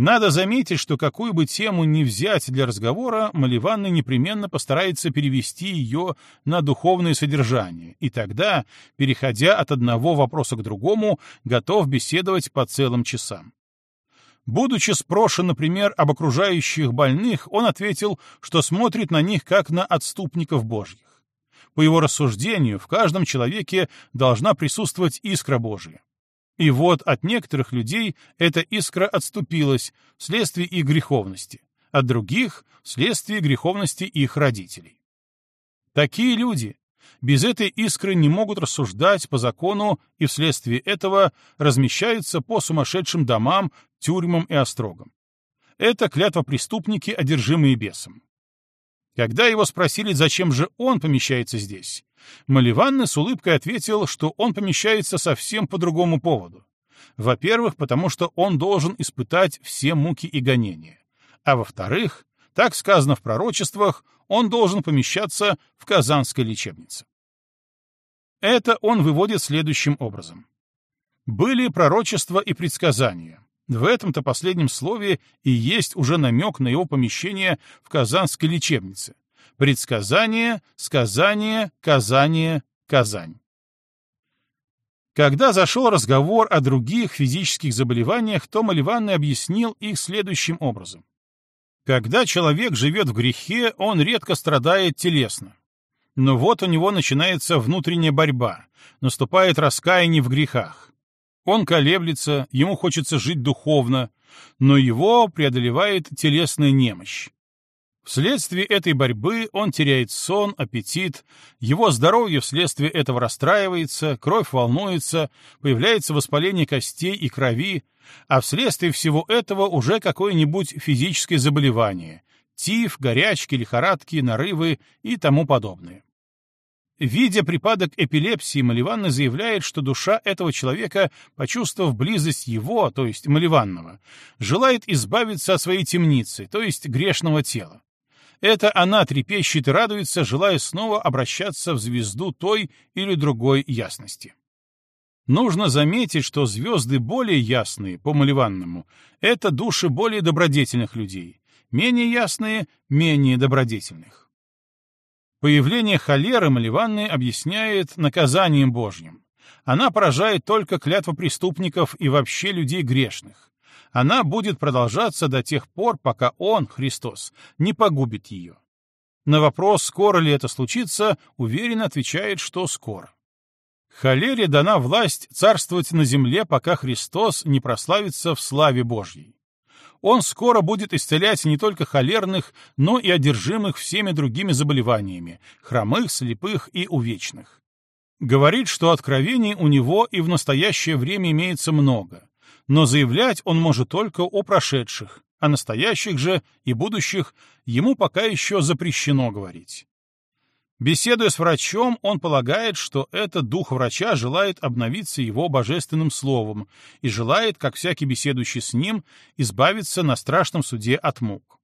Надо заметить, что какую бы тему ни взять для разговора, Маливанна непременно постарается перевести ее на духовное содержание, и тогда, переходя от одного вопроса к другому, готов беседовать по целым часам. Будучи спрошен, например, об окружающих больных, он ответил, что смотрит на них как на отступников божьих. По его рассуждению, в каждом человеке должна присутствовать искра Божия. И вот от некоторых людей эта искра отступилась вследствие их греховности, от других — вследствие греховности их родителей. Такие люди без этой искры не могут рассуждать по закону и вследствие этого размещаются по сумасшедшим домам, тюрьмам и острогам. Это клятва преступники, одержимые бесом. Когда его спросили, зачем же он помещается здесь, Маливанны с улыбкой ответил, что он помещается совсем по другому поводу. Во-первых, потому что он должен испытать все муки и гонения. А во-вторых, так сказано в пророчествах, он должен помещаться в Казанской лечебнице. Это он выводит следующим образом. Были пророчества и предсказания. В этом-то последнем слове и есть уже намек на его помещение в Казанской лечебнице, Предсказание, сказание, казание, Казань. Когда зашел разговор о других физических заболеваниях, то Маливанный объяснил их следующим образом. Когда человек живет в грехе, он редко страдает телесно. Но вот у него начинается внутренняя борьба, наступает раскаяние в грехах. Он колеблется, ему хочется жить духовно, но его преодолевает телесная немощь. Вследствие этой борьбы он теряет сон, аппетит, его здоровье вследствие этого расстраивается, кровь волнуется, появляется воспаление костей и крови, а вследствие всего этого уже какое-нибудь физическое заболевание — тиф, горячки, лихорадки, нарывы и тому подобное. Видя припадок эпилепсии, Маливанна заявляет, что душа этого человека, почувствовав близость его, то есть Маливанного, желает избавиться от своей темницы, то есть грешного тела. Это она трепещет и радуется, желая снова обращаться в звезду той или другой ясности. Нужно заметить, что звезды более ясные, по Маливанному, это души более добродетельных людей, менее ясные — менее добродетельных. Появление холеры Маливанны объясняет наказанием Божьим. Она поражает только клятва преступников и вообще людей грешных она будет продолжаться до тех пор, пока Он, Христос, не погубит ее. На вопрос, скоро ли это случится, уверенно отвечает, что скоро. Холере дана власть царствовать на земле, пока Христос не прославится в славе Божьей. Он скоро будет исцелять не только холерных, но и одержимых всеми другими заболеваниями, хромых, слепых и увечных. Говорит, что откровений у него и в настоящее время имеется много, но заявлять он может только о прошедших, о настоящих же и будущих ему пока еще запрещено говорить. Беседуя с врачом, он полагает, что этот дух врача желает обновиться его божественным словом и желает, как всякий беседующий с ним, избавиться на страшном суде от мук.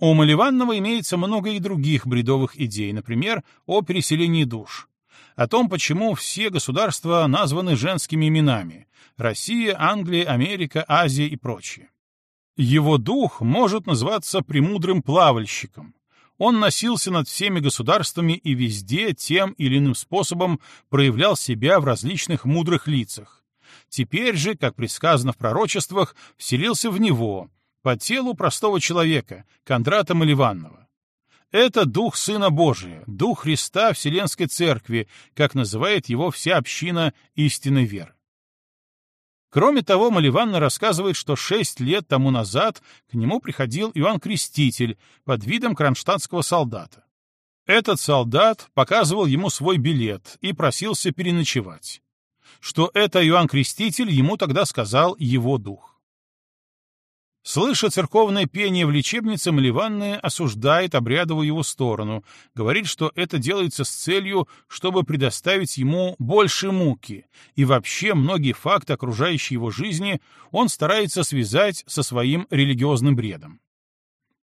У Маливанного имеется много и других бредовых идей, например, о переселении душ о том, почему все государства названы женскими именами — Россия, Англия, Америка, Азия и прочее. Его дух может называться премудрым плавальщиком. Он носился над всеми государствами и везде тем или иным способом проявлял себя в различных мудрых лицах. Теперь же, как предсказано в пророчествах, вселился в него, по телу простого человека, Кондрата Маливанного. Это дух Сына Божия, дух Христа Вселенской Церкви, как называет его вся община истинной веры. Кроме того, Маливанна рассказывает, что шесть лет тому назад к нему приходил Иоанн Креститель под видом кронштадтского солдата. Этот солдат показывал ему свой билет и просился переночевать. Что это Иоанн Креститель, ему тогда сказал его дух. Слыша церковное пение в лечебнице, Маливанная осуждает обрядовую его сторону, говорит, что это делается с целью, чтобы предоставить ему больше муки, и вообще многие факты окружающей его жизни он старается связать со своим религиозным бредом.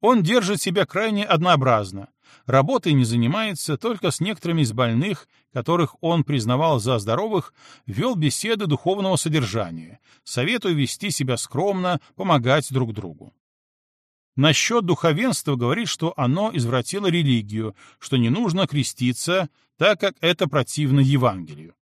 Он держит себя крайне однообразно, работой не занимается, только с некоторыми из больных, которых он признавал за здоровых, вел беседы духовного содержания, советуя вести себя скромно, помогать друг другу. Насчет духовенства говорит, что оно извратило религию, что не нужно креститься, так как это противно Евангелию.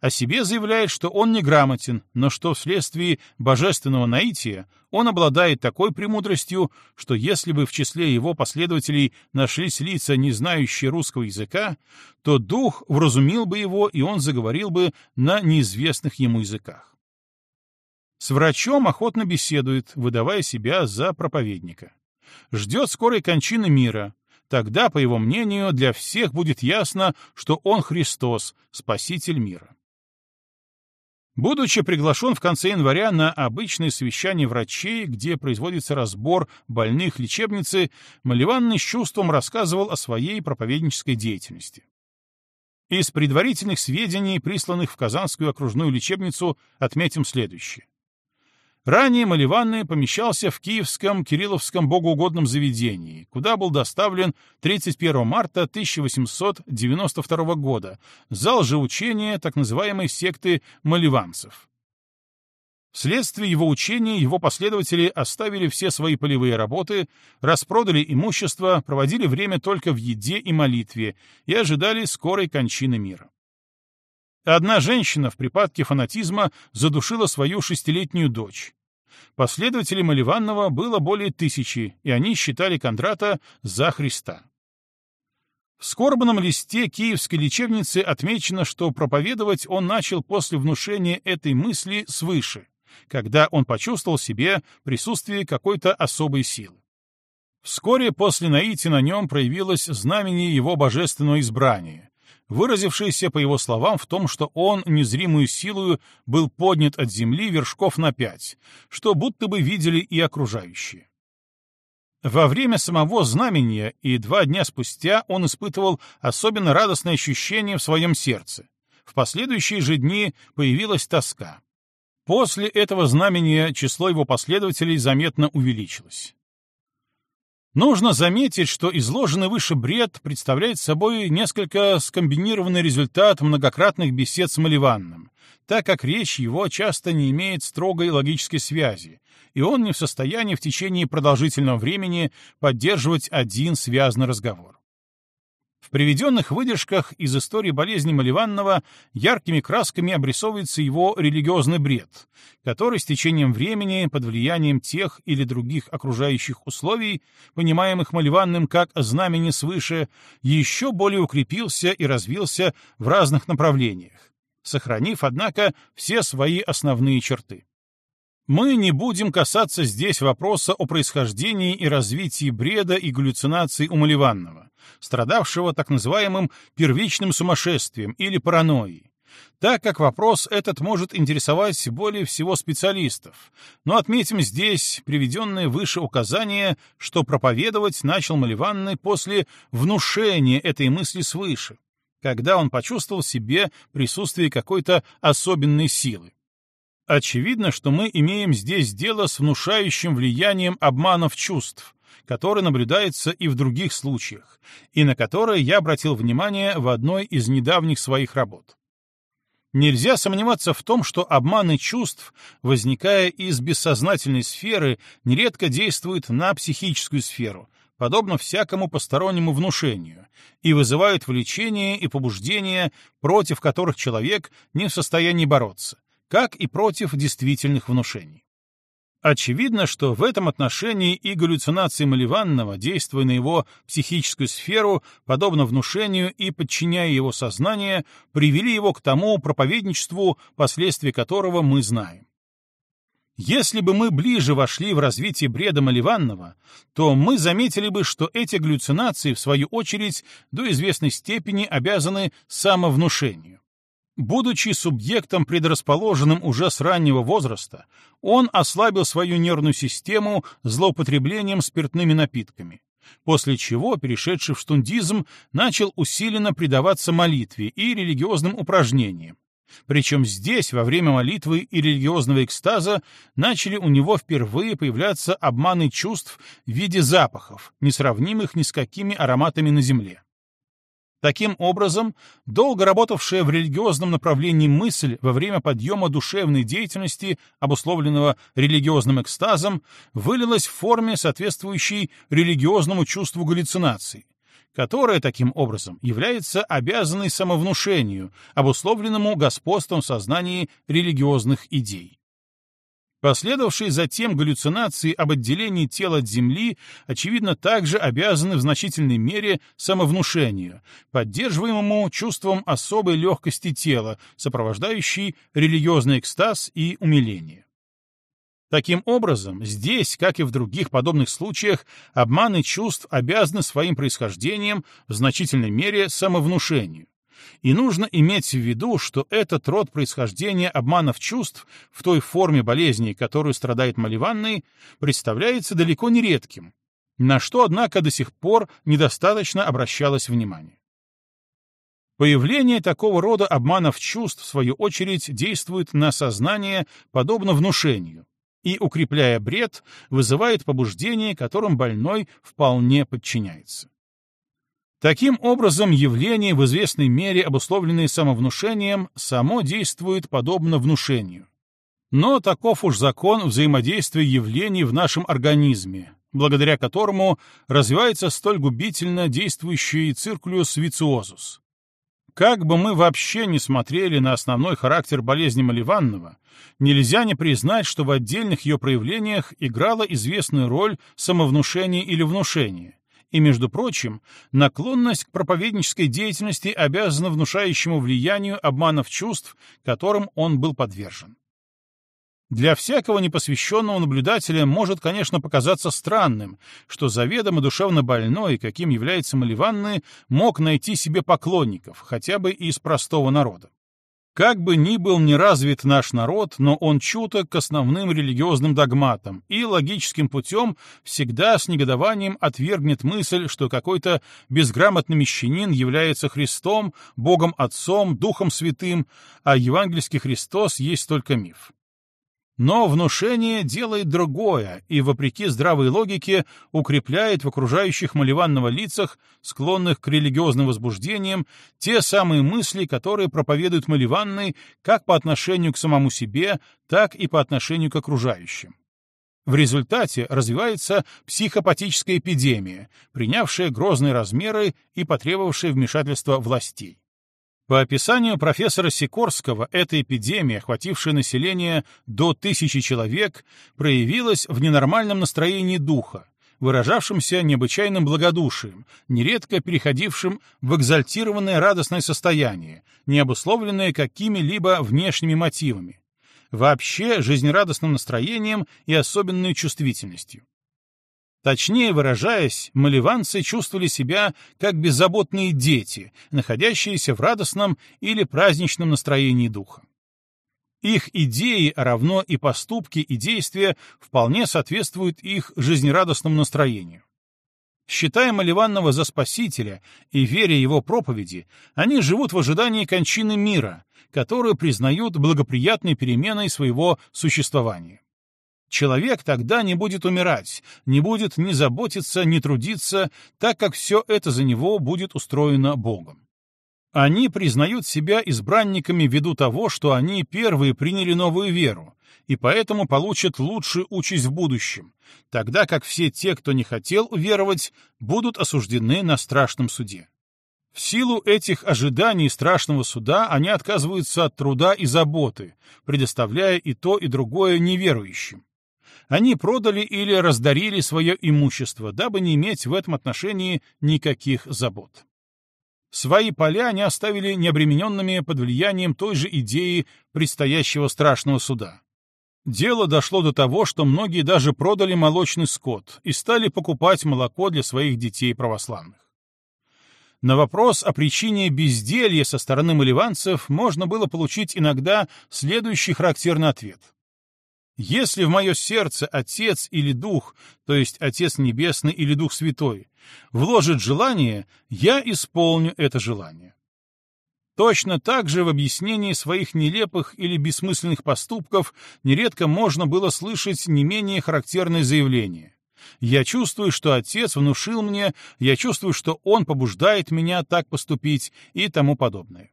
О себе заявляет, что он неграмотен, но что вследствие божественного наития он обладает такой премудростью, что если бы в числе его последователей нашлись лица, не знающие русского языка, то дух вразумил бы его, и он заговорил бы на неизвестных ему языках. С врачом охотно беседует, выдавая себя за проповедника. Ждет скорой кончины мира. Тогда, по его мнению, для всех будет ясно, что он Христос, Спаситель мира. Будучи приглашен в конце января на обычное совещание врачей, где производится разбор больных лечебницы, Маливанный с чувством рассказывал о своей проповеднической деятельности. Из предварительных сведений, присланных в Казанскую окружную лечебницу, отметим следующее. Ранее Маливанный помещался в Киевском Кирилловском богоугодном заведении, куда был доставлен 31 марта 1892 года, зал же учения так называемой секты маливанцев. Вследствие его учения его последователи оставили все свои полевые работы, распродали имущество, проводили время только в еде и молитве и ожидали скорой кончины мира. Одна женщина в припадке фанатизма задушила свою шестилетнюю дочь. Последователей Маливанова было более тысячи, и они считали Кондрата за Христа. В скорбном листе киевской лечебницы отмечено, что проповедовать он начал после внушения этой мысли свыше, когда он почувствовал себе присутствие какой-то особой силы. Вскоре после наития на нем проявилось знамение его божественного избрания, выразившееся, по его словам, в том, что он незримую силою был поднят от земли вершков на пять, что будто бы видели и окружающие. Во время самого знамения и два дня спустя он испытывал особенно радостное ощущение в своем сердце. В последующие же дни появилась тоска. После этого знамения число его последователей заметно увеличилось. Нужно заметить, что изложенный выше бред представляет собой несколько скомбинированный результат многократных бесед с Маливанным, так как речь его часто не имеет строгой логической связи, и он не в состоянии в течение продолжительного времени поддерживать один связанный разговор. В приведенных выдержках из истории болезни Маливанного яркими красками обрисовывается его религиозный бред, который с течением времени, под влиянием тех или других окружающих условий, понимаемых Маливанным как знамени свыше, еще более укрепился и развился в разных направлениях, сохранив, однако, все свои основные черты. Мы не будем касаться здесь вопроса о происхождении и развитии бреда и галлюцинаций у Маливанного, страдавшего так называемым первичным сумасшествием или паранойей, так как вопрос этот может интересовать более всего специалистов, но отметим здесь приведенные выше указания, что проповедовать начал Маливанный после внушения этой мысли свыше, когда он почувствовал в себе присутствие какой-то особенной силы. Очевидно, что мы имеем здесь дело с внушающим влиянием обманов чувств, который наблюдается и в других случаях, и на которое я обратил внимание в одной из недавних своих работ. Нельзя сомневаться в том, что обманы чувств, возникая из бессознательной сферы, нередко действуют на психическую сферу, подобно всякому постороннему внушению, и вызывают влечение и побуждение, против которых человек не в состоянии бороться, как и против действительных внушений. Очевидно, что в этом отношении и галлюцинации Маливанного, действуя на его психическую сферу, подобно внушению и подчиняя его сознание, привели его к тому проповедничеству, последствия которого мы знаем. Если бы мы ближе вошли в развитие бреда Маливанного, то мы заметили бы, что эти галлюцинации, в свою очередь, до известной степени обязаны самовнушению. Будучи субъектом, предрасположенным уже с раннего возраста, он ослабил свою нервную систему злоупотреблением спиртными напитками, после чего, перешедший в штундизм, начал усиленно предаваться молитве и религиозным упражнениям, Причем здесь, во время молитвы и религиозного экстаза, начали у него впервые появляться обманы чувств в виде запахов, несравнимых ни с какими ароматами на земле. Таким образом, долго работавшая в религиозном направлении мысль во время подъема душевной деятельности, обусловленного религиозным экстазом, вылилась в форме, соответствующей религиозному чувству галлюцинаций, которое, таким образом, является обязанной самовнушению, обусловленному господством в сознании религиозных идей. Последовавшие затем галлюцинации об отделении тела от Земли, очевидно, также обязаны в значительной мере самовнушению, поддерживаемому чувством особой легкости тела, сопровождающей религиозный экстаз и умиление. Таким образом, здесь, как и в других подобных случаях, обманы чувств обязаны своим происхождением в значительной мере самовнушению. И нужно иметь в виду, что этот род происхождения обманов чувств в той форме болезни, которую страдает Маливанный, представляется далеко не редким, на что, однако, до сих пор недостаточно обращалось внимание. Появление такого рода обманов чувств, в свою очередь, действует на сознание подобно внушению и, укрепляя бред, вызывает побуждение, которым больной вполне подчиняется. Таким образом, явление, в известной мере обусловленное самовнушением, само действует подобно внушению. Но таков уж закон взаимодействия явлений в нашем организме, благодаря которому развивается столь губительно действующий циркулюс вициозус. Как бы мы вообще не смотрели на основной характер болезни Маливанного, нельзя не признать, что в отдельных ее проявлениях играла известную роль самовнушение или внушение, и, между прочим, наклонность к проповеднической деятельности обязана внушающему влиянию обманов чувств, которым он был подвержен. Для всякого непосвященного наблюдателя может, конечно, показаться странным, что заведомо душевно больной, каким является Маливанны, мог найти себе поклонников, хотя бы из простого народа. Как бы ни был неразвит наш народ, но он чуток к основным религиозным догматам и логическим путем всегда с негодованием отвергнет мысль, что какой-то безграмотный мещанин является Христом, Богом Отцом, Духом Святым, а евангельский Христос есть только миф. Но внушение делает другое и, вопреки здравой логике, укрепляет в окружающих Маливанного лицах, склонных к религиозным возбуждениям, те самые мысли, которые проповедуют Маливанный как по отношению к самому себе, так и по отношению к окружающим. В результате развивается психопатическая эпидемия, принявшая грозные размеры и потребовавшая вмешательства властей. По описанию профессора Сикорского, эта эпидемия, охватившая население до тысячи человек, проявилась в ненормальном настроении духа, выражавшемся необычайным благодушием, нередко переходившим в экзальтированное радостное состояние, не обусловленное какими-либо внешними мотивами, вообще жизнерадостным настроением и особенной чувствительностью. Точнее выражаясь, маливанцы чувствовали себя как беззаботные дети, находящиеся в радостном или праздничном настроении духа. Их идеи, равно и поступки и действия вполне соответствуют их жизнерадостному настроению. Считая Маливанного за спасителя и веря его проповеди, они живут в ожидании кончины мира, которую признают благоприятной переменой своего существования. Человек тогда не будет умирать, не будет ни заботиться, ни трудиться, так как все это за него будет устроено Богом. Они признают себя избранниками ввиду того, что они первые приняли новую веру, и поэтому получат лучшую участь в будущем, тогда как все те, кто не хотел уверовать, будут осуждены на страшном суде. В силу этих ожиданий страшного суда они отказываются от труда и заботы, предоставляя и то, и другое неверующим, они продали или раздарили свое имущество, дабы не иметь в этом отношении никаких забот. Свои поля они оставили необремененными под влиянием той же идеи предстоящего страшного суда. Дело дошло до того, что многие даже продали молочный скот и стали покупать молоко для своих детей православных. На вопрос о причине безделья со стороны маливанцев можно было получить иногда следующий характерный ответ — если в мое сердце Отец или Дух, то есть Отец Небесный или Дух Святой, вложит желание, я исполню это желание. Точно так же в объяснении своих нелепых или бессмысленных поступков нередко можно было слышать не менее характерное заявление. «Я чувствую, что отец внушил мне, я чувствую, что он побуждает меня так поступить» и тому подобное.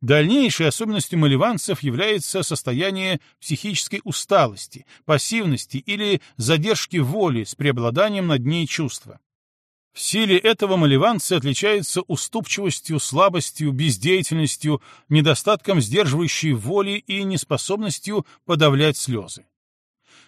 Дальнейшей особенностью маливанцев является состояние психической усталости, пассивности или задержки воли с преобладанием над ней чувства. В силе этого маливанцы отличаются уступчивостью, слабостью, бездеятельностью, недостатком сдерживающей воли и неспособностью подавлять слезы.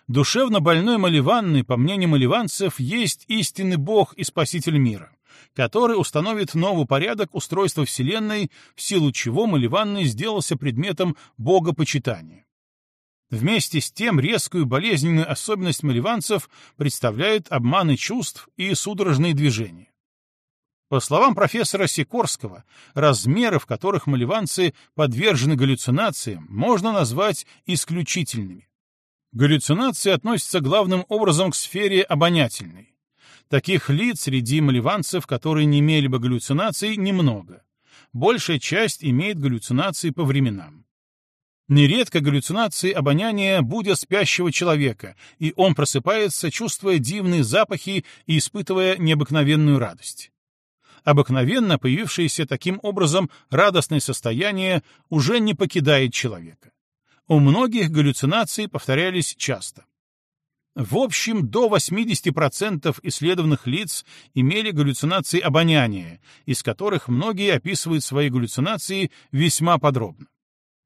Душевно больной маливанный, по мнению маливанцев, есть истинный Бог и Спаситель мира, который установит новый порядок устройства Вселенной, в силу чего маливанный сделался предметом богопочитания. Вместе с тем резкую болезненную особенность маливанцев представляют обманы чувств и судорожные движения. По словам профессора Сикорского, размеры, в которых маливанцы подвержены галлюцинациям, можно назвать исключительными. Галлюцинации относятся главным образом к сфере обонятельной. Таких лиц среди маливанцев, которые не имели бы галлюцинаций, немного. Большая часть имеет галлюцинации по временам. Нередко галлюцинации обоняния будят спящего человека, и он просыпается, чувствуя дивные запахи и испытывая необыкновенную радость. Обыкновенно появившееся таким образом радостное состояние уже не покидает человека. У многих галлюцинации повторялись часто. В общем, до 80% исследованных лиц имели галлюцинации обоняния, из которых многие описывают свои галлюцинации весьма подробно.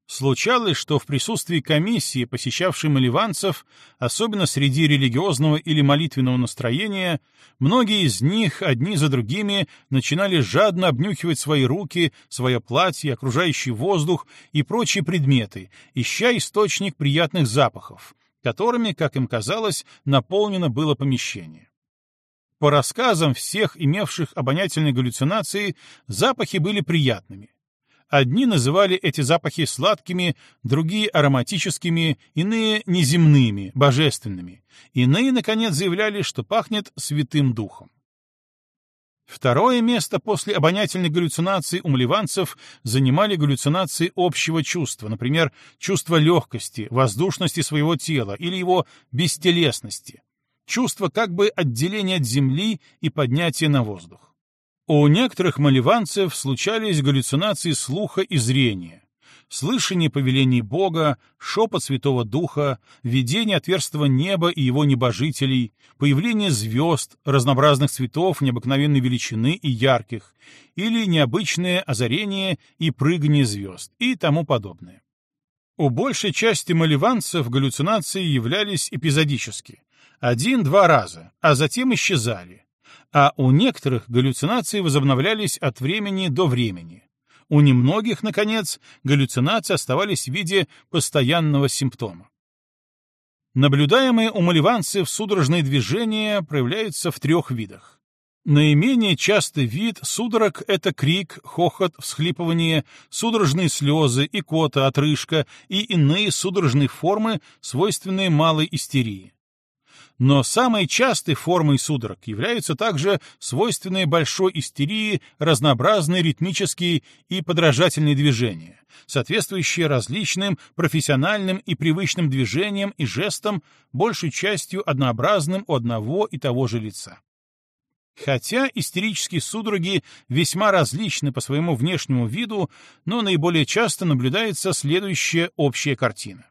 Случалось, что в присутствии комиссии, посещавшей маливанцев, особенно среди религиозного или молитвенного настроения, многие из них, одни за другими, начинали жадно обнюхивать свои руки, свое платье, окружающий воздух и прочие предметы, ища источник приятных запахов, которыми, как им казалось, наполнено было помещение. По рассказам всех имевших обонятельные галлюцинации, запахи были приятными. Одни называли эти запахи сладкими, другие — ароматическими, иные — неземными, божественными. Иные, наконец, заявляли, что пахнет святым духом. Второе место после обонятельных галлюцинаций у мливанцев занимали галлюцинации общего чувства, например, чувство легкости, воздушности своего тела или его бестелесности, чувство как бы отделения от земли и поднятия на воздух. У некоторых маливанцев случались галлюцинации слуха и зрения, слышание повелений Бога, шепот Святого Духа, видение отверстого неба и его небожителей, появление звезд, разнообразных цветов необыкновенной величины и ярких, или необычное озарение и прыгание звезд и тому подобное. У большей части маливанцев галлюцинации являлись эпизодически, один-два раза, а затем исчезали, а у некоторых галлюцинации возобновлялись от времени до времени. У немногих, наконец, галлюцинации оставались в виде постоянного симптома. Наблюдаемые у маливанцев судорожные движения проявляются в трех видах. Наименее частый вид судорог — это крик, хохот, всхлипывание, судорожные слезы, икота, отрыжка и иные судорожные формы, свойственные малой истерии. Но самой частой формой судорог являются также свойственные большой истерии разнообразные ритмические и подражательные движения, соответствующие различным профессиональным и привычным движениям и жестам, большей частью однообразным у одного и того же лица. Хотя истерические судороги весьма различны по своему внешнему виду, но наиболее часто наблюдается следующая общая картина.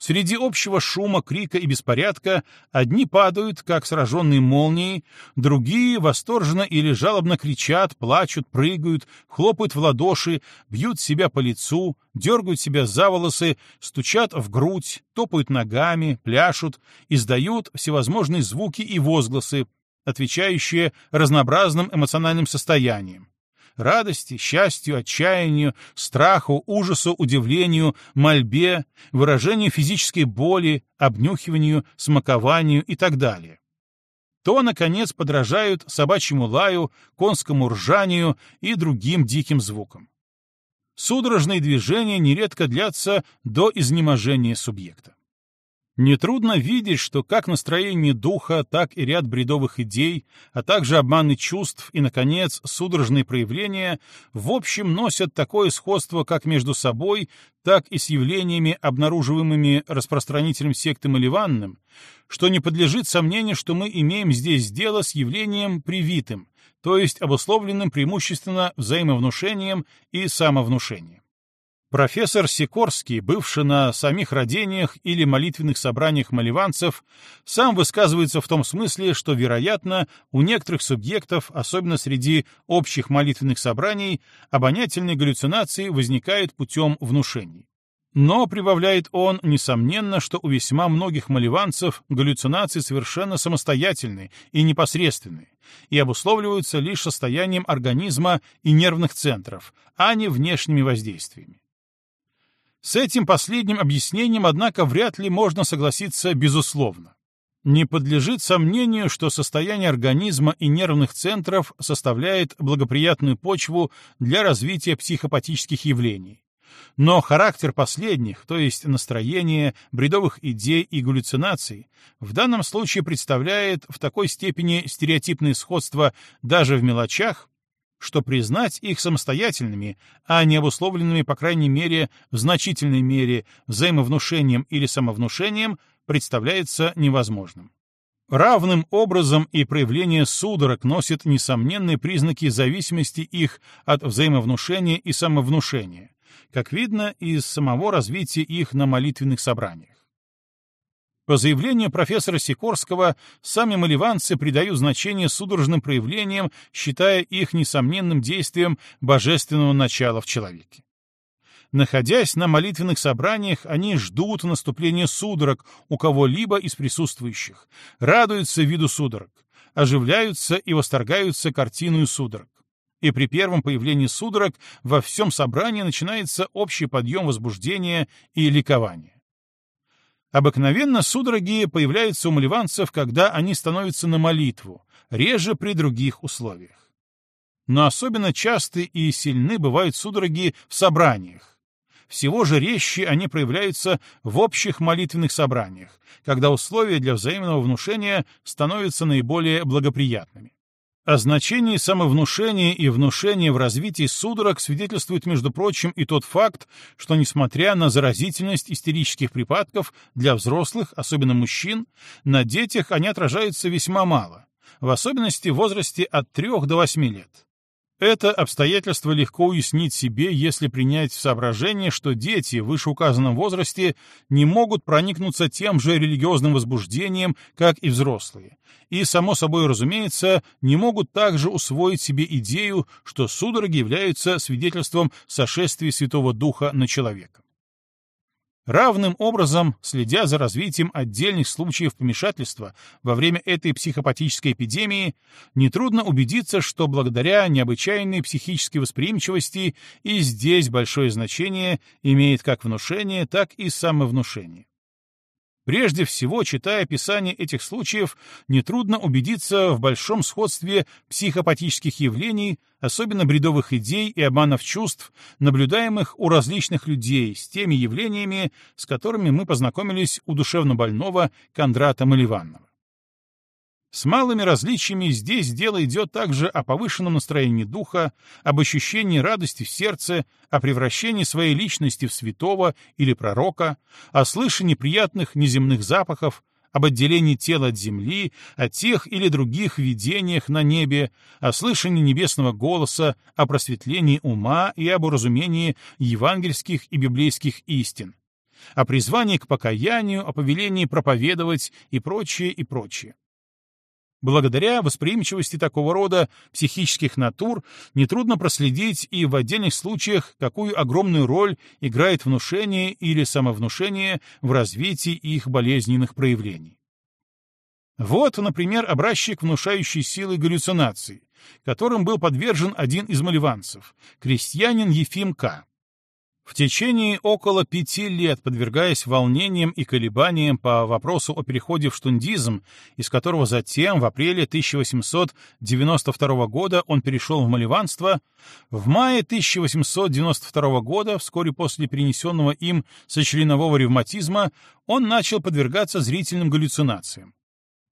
Среди общего шума, крика и беспорядка одни падают, как сраженные молнией, другие восторженно или жалобно кричат, плачут, прыгают, хлопают в ладоши, бьют себя по лицу, дергают себя за волосы, стучат в грудь, топают ногами, пляшут, издают всевозможные звуки и возгласы, отвечающие разнообразным эмоциональным состояниям радости, счастью, отчаянию, страху, ужасу, удивлению, мольбе, выражению физической боли, обнюхиванию, смакованию и так далее. То, наконец, подражают собачьему лаю, конскому ржанию и другим диким звукам. Судорожные движения нередко длятся до изнеможения субъекта. Нетрудно видеть, что как настроение духа, так и ряд бредовых идей, а также обманы чувств и, наконец, судорожные проявления в общем носят такое сходство как между собой, так и с явлениями, обнаруживаемыми распространителем секты Маливанным, что не подлежит сомнению, что мы имеем здесь дело с явлением привитым, то есть обусловленным преимущественно взаимовнушением и самовнушением. Профессор Сикорский, бывший на самих родениях или молитвенных собраниях маливанцев, сам высказывается в том смысле, что, вероятно, у некоторых субъектов, особенно среди общих молитвенных собраний, обонятельные галлюцинации возникают путем внушений. Но, прибавляет он, несомненно, что у весьма многих маливанцев галлюцинации совершенно самостоятельны и непосредственны, и обусловливаются лишь состоянием организма и нервных центров, а не внешними воздействиями. С этим последним объяснением, однако, вряд ли можно согласиться безусловно. Не подлежит сомнению, что состояние организма и нервных центров составляет благоприятную почву для развития психопатических явлений. Но характер последних, то есть настроение, бредовых идей и галлюцинаций, в данном случае представляет в такой степени стереотипное сходство даже в мелочах, что признать их самостоятельными, а не обусловленными, по крайней мере, в значительной мере взаимовнушением или самовнушением, представляется невозможным. Равным образом и проявление судорог носит несомненные признаки зависимости их от взаимовнушения и самовнушения, как видно из самого развития их на молитвенных собраниях. По заявлению профессора Сикорского, сами маливанцы придают значение судорожным проявлениям, считая их несомненным действием божественного начала в человеке. Находясь на молитвенных собраниях, они ждут наступления судорог у кого-либо из присутствующих, радуются виду судорог, оживляются и восторгаются картиной судорог. И при первом появлении судорог во всем собрании начинается общий подъем возбуждения и ликования. Обыкновенно судороги появляются у маливанцев, когда они становятся на молитву, реже при других условиях. Но особенно часты и сильны бывают судороги в собраниях. Всего же резче они проявляются в общих молитвенных собраниях, когда условия для взаимного внушения становятся наиболее благоприятными. О значении самовнушения и внушения в развитии судорог свидетельствует, между прочим, и тот факт, что, несмотря на заразительность истерических припадков для взрослых, особенно мужчин, на детях они отражаются весьма мало, в особенности в возрасте от 3 до 8 лет. Это обстоятельство легко уяснить себе, если принять в соображение, что дети в вышеуказанном возрасте не могут проникнуться тем же религиозным возбуждением, как и взрослые, и, само собой разумеется, не могут также усвоить себе идею, что судороги являются свидетельством сошествия Святого Духа на человека. Равным образом, следя за развитием отдельных случаев помешательства во время этой психопатической эпидемии, нетрудно убедиться, что благодаря необычайной психической восприимчивости и здесь большое значение имеет как внушение, так и самовнушение. Прежде всего, читая описание этих случаев, нетрудно убедиться в большом сходстве психопатических явлений, особенно бредовых идей и обманов чувств, наблюдаемых у различных людей с теми явлениями, с которыми мы познакомились у душевнобольного Кондрата Маливанова. С малыми различиями здесь дело идет также о повышенном настроении духа, об ощущении радости в сердце, о превращении своей личности в святого или пророка, о слышании приятных неземных запахов, об отделении тела от земли, о тех или других видениях на небе, о слышании небесного голоса, о просветлении ума и об уразумении евангельских и библейских истин, о призвании к покаянию, о повелении проповедовать и прочее, и прочее. Благодаря восприимчивости такого рода психических натур нетрудно проследить и в отдельных случаях, какую огромную роль играет внушение или самовнушение в развитии их болезненных проявлений. Вот, например, образчик внушающей силы галлюцинаций, которым был подвержен один из маливанцев, крестьянин Ефим К. В течение около пяти лет, подвергаясь волнениям и колебаниям по вопросу о переходе в штундизм, из которого затем в апреле 1892 года он перешел в маливанство, в мае 1892 года, вскоре после перенесенного им сочленового ревматизма, он начал подвергаться зрительным галлюцинациям.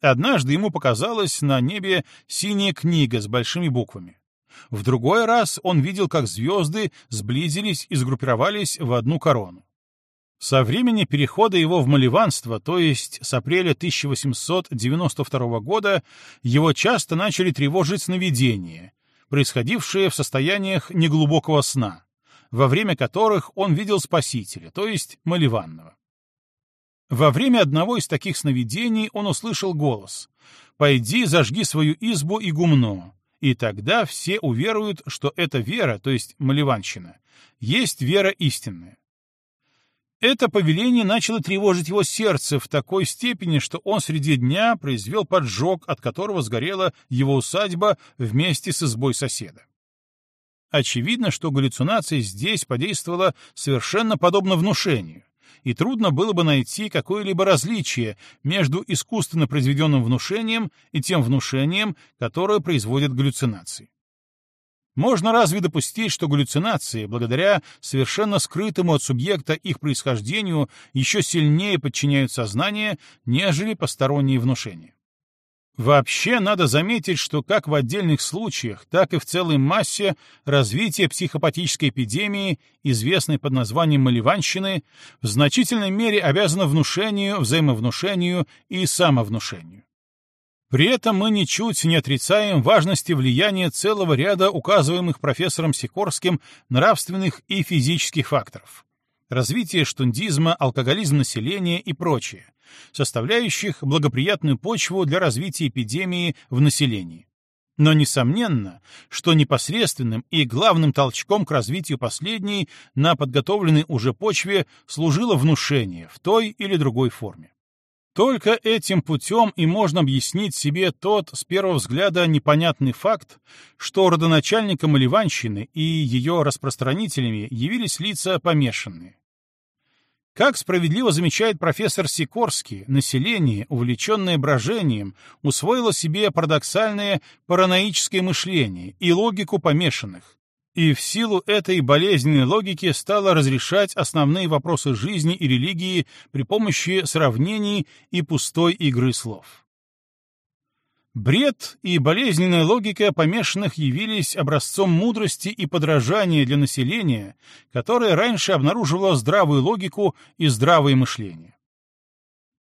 Однажды ему показалась на небе синяя книга с большими буквами. В другой раз он видел, как звезды сблизились и сгруппировались в одну корону. Со времени перехода его в маливанство, то есть с апреля 1892 года, его часто начали тревожить сновидения, происходившие в состояниях неглубокого сна, во время которых он видел Спасителя, то есть Маливанного. Во время одного из таких сновидений он услышал голос «Пойди, зажги свою избу и гумно, и тогда все уверуют, что эта вера, то есть маливанщина, есть вера истинная. Это повеление начало тревожить его сердце в такой степени, что он среди дня произвел поджог, от которого сгорела его усадьба вместе с избой соседа. Очевидно, что галлюцинация здесь подействовала совершенно подобно внушению и трудно было бы найти какое-либо различие между искусственно произведенным внушением и тем внушением, которое производит галлюцинации. Можно разве допустить, что галлюцинации, благодаря совершенно скрытому от субъекта их происхождению, еще сильнее подчиняют сознание, нежели посторонние внушения? Вообще надо заметить, что как в отдельных случаях, так и в целой массе развитие психопатической эпидемии, известной под названием маливанщины, в значительной мере обязано внушению, взаимовнушению и самовнушению. При этом мы ничуть не отрицаем важности влияния целого ряда указываемых профессором Сикорским нравственных и физических факторов. Развитие штундизма, алкоголизм населения и прочее, составляющих благоприятную почву для развития эпидемии в населении. Но несомненно, что непосредственным и главным толчком к развитию последней на подготовленной уже почве служило внушение в той или другой форме. Только этим путем и можно объяснить себе тот, с первого взгляда, непонятный факт, что родоначальником Ливанщины и ее распространителями явились лица помешанные. Как справедливо замечает профессор Сикорский, население, увлеченное брожением, усвоило себе парадоксальное параноическое мышление и логику помешанных, и в силу этой болезненной логики стало разрешать основные вопросы жизни и религии при помощи сравнений и пустой игры слов. Бред и болезненная логика помешанных явились образцом мудрости и подражания для населения, которое раньше обнаруживало здравую логику и здравое мышление.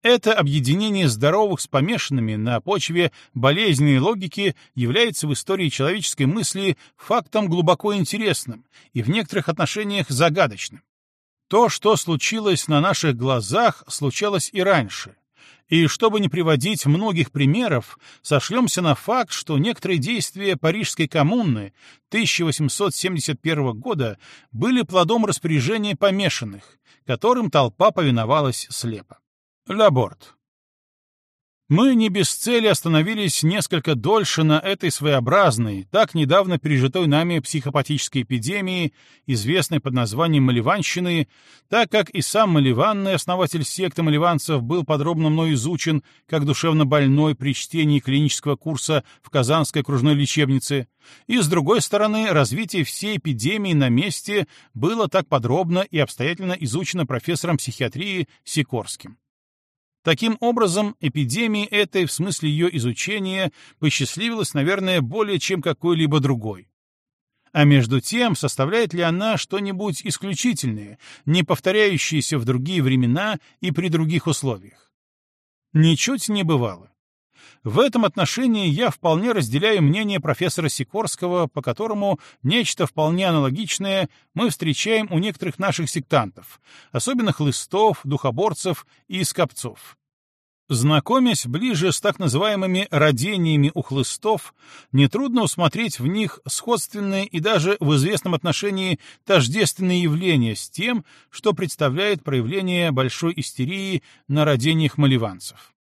Это объединение здоровых с помешанными на почве болезненной логики является в истории человеческой мысли фактом глубоко интересным и в некоторых отношениях загадочным. То, что случилось на наших глазах, случалось и раньше — и чтобы не приводить многих примеров, сошлемся на факт, что некоторые действия Парижской коммуны 1871 года были плодом распоряжения помешанных, которым толпа повиновалась слепо. Лаборт. Мы не без цели остановились несколько дольше на этой своеобразной, так недавно пережитой нами психопатической эпидемии, известной под названием Маливанщины, так как и сам Маливанный, основатель секты маливанцев, был подробно мной изучен как душевно больной при чтении клинического курса в Казанской окружной лечебнице, и, с другой стороны, развитие всей эпидемии на месте было так подробно и обстоятельно изучено профессором психиатрии Сикорским. Таким образом, эпидемии этой, в смысле ее изучения, посчастливилась, наверное, более чем какой-либо другой. А между тем, составляет ли она что-нибудь исключительное, не повторяющееся в другие времена и при других условиях? Ничуть не бывало. В этом отношении я вполне разделяю мнение профессора Сикорского, по которому нечто вполне аналогичное мы встречаем у некоторых наших сектантов, особенно хлыстов, духоборцев и скопцов. Знакомясь ближе с так называемыми родениями у хлыстов, нетрудно усмотреть в них сходственные и даже в известном отношении тождественные явления с тем, что представляет проявление большой истерии на родениях маливанцев.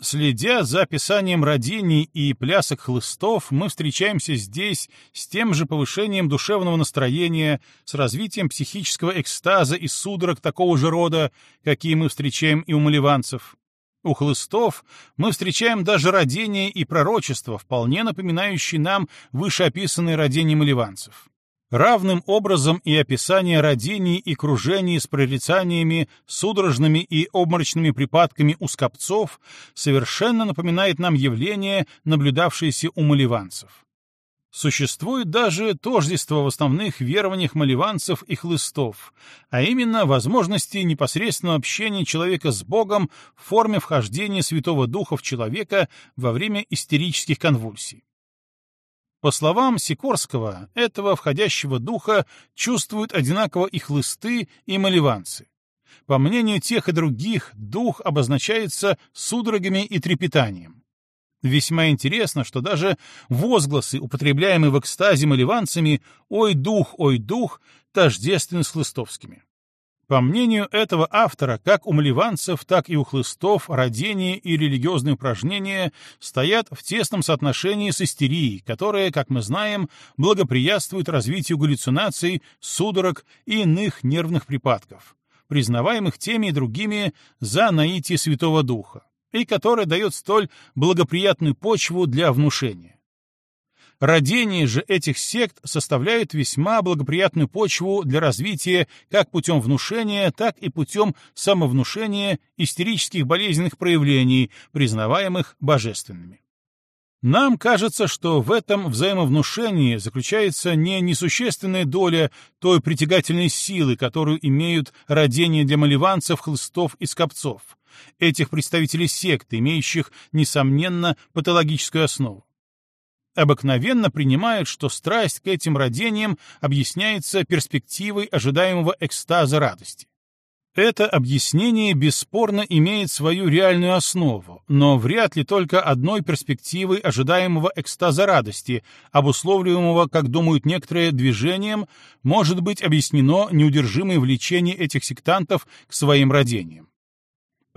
Следя за описанием родений и плясок хлыстов, мы встречаемся здесь с тем же повышением душевного настроения, с развитием психического экстаза и судорог такого же рода, какие мы встречаем и у маливанцев. У хлыстов мы встречаем даже родения и пророчества, вполне напоминающие нам вышеописанные родения маливанцев. Равным образом и описание родений и кружений с прорицаниями, судорожными и обморочными припадками у скопцов совершенно напоминает нам явление, наблюдавшееся у маливанцев. Существует даже тождество в основных верованиях маливанцев и хлыстов, а именно возможности непосредственного общения человека с Богом в форме вхождения Святого Духа в человека во время истерических конвульсий. По словам Сикорского, этого входящего духа чувствуют одинаково и хлысты, и маливанцы. По мнению тех и других, дух обозначается судорогами и трепетанием. Весьма интересно, что даже возгласы, употребляемые в экстазе маливанцами «Ой, дух, ой, дух», тождественны с хлыстовскими. По мнению этого автора, как у маливанцев, так и у хлыстов родение и религиозные упражнения стоят в тесном соотношении с истерией, которая, как мы знаем, благоприятствует развитию галлюцинаций, судорог и иных нервных припадков, признаваемых теми и другими за наитие Святого Духа, и которая дает столь благоприятную почву для внушения. Родение же этих сект составляет весьма благоприятную почву для развития как путем внушения, так и путем самовнушения истерических болезненных проявлений, признаваемых божественными. Нам кажется, что в этом взаимовнушении заключается не несущественная доля той притягательной силы, которую имеют родения для маливанцев, хлыстов и скопцов, этих представителей секты, имеющих, несомненно, патологическую основу обыкновенно принимают, что страсть к этим родениям объясняется перспективой ожидаемого экстаза радости. Это объяснение бесспорно имеет свою реальную основу, но вряд ли только одной перспективой ожидаемого экстаза радости, обусловливаемого, как думают некоторые, движением, может быть объяснено неудержимое влечение этих сектантов к своим родениям.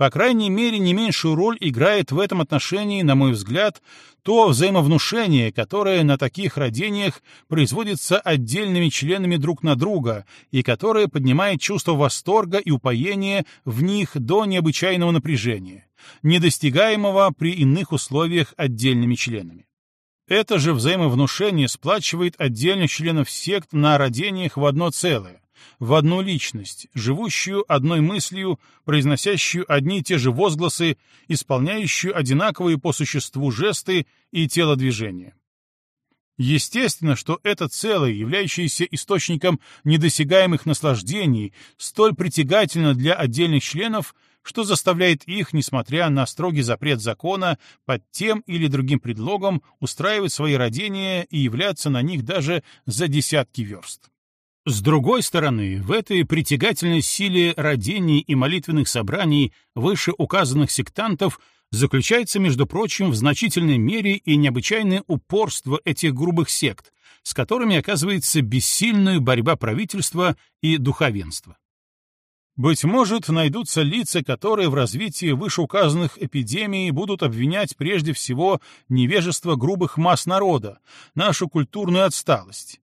По крайней мере, не меньшую роль играет в этом отношении, на мой взгляд, то взаимовнушение, которое на таких родениях производится отдельными членами друг на друга и которое поднимает чувство восторга и упоения в них до необычайного напряжения, недостигаемого при иных условиях отдельными членами. Это же взаимовнушение сплачивает отдельных членов сект на родениях в одно целое, в одну личность, живущую одной мыслью, произносящую одни и те же возгласы, исполняющую одинаковые по существу жесты и телодвижения. Естественно, что это целое, являющееся источником недосягаемых наслаждений, столь притягательно для отдельных членов, что заставляет их, несмотря на строгий запрет закона, под тем или другим предлогом устраивать свои родения и являться на них даже за десятки верст. С другой стороны, в этой притягательной силе родений и молитвенных собраний вышеуказанных сектантов заключается, между прочим, в значительной мере и необычайное упорство этих грубых сект, с которыми оказывается бессильная борьба правительства и духовенства. Быть может, найдутся лица, которые в развитии вышеуказанных эпидемий будут обвинять прежде всего невежество грубых масс народа, нашу культурную отсталость,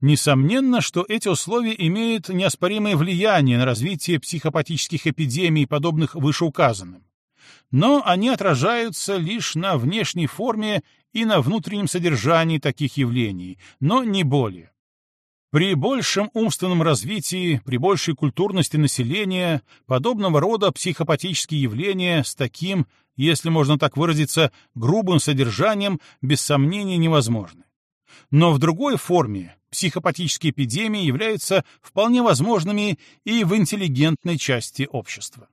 Несомненно, что эти условия имеют неоспоримое влияние на развитие психопатических эпидемий, подобных вышеуказанным. Но они отражаются лишь на внешней форме и на внутреннем содержании таких явлений, но не более. При большем умственном развитии, при большей культурности населения, подобного рода психопатические явления с таким, если можно так выразиться, грубым содержанием без сомнения невозможны. Но в другой форме психопатические эпидемии являются вполне возможными и в интеллигентной части общества.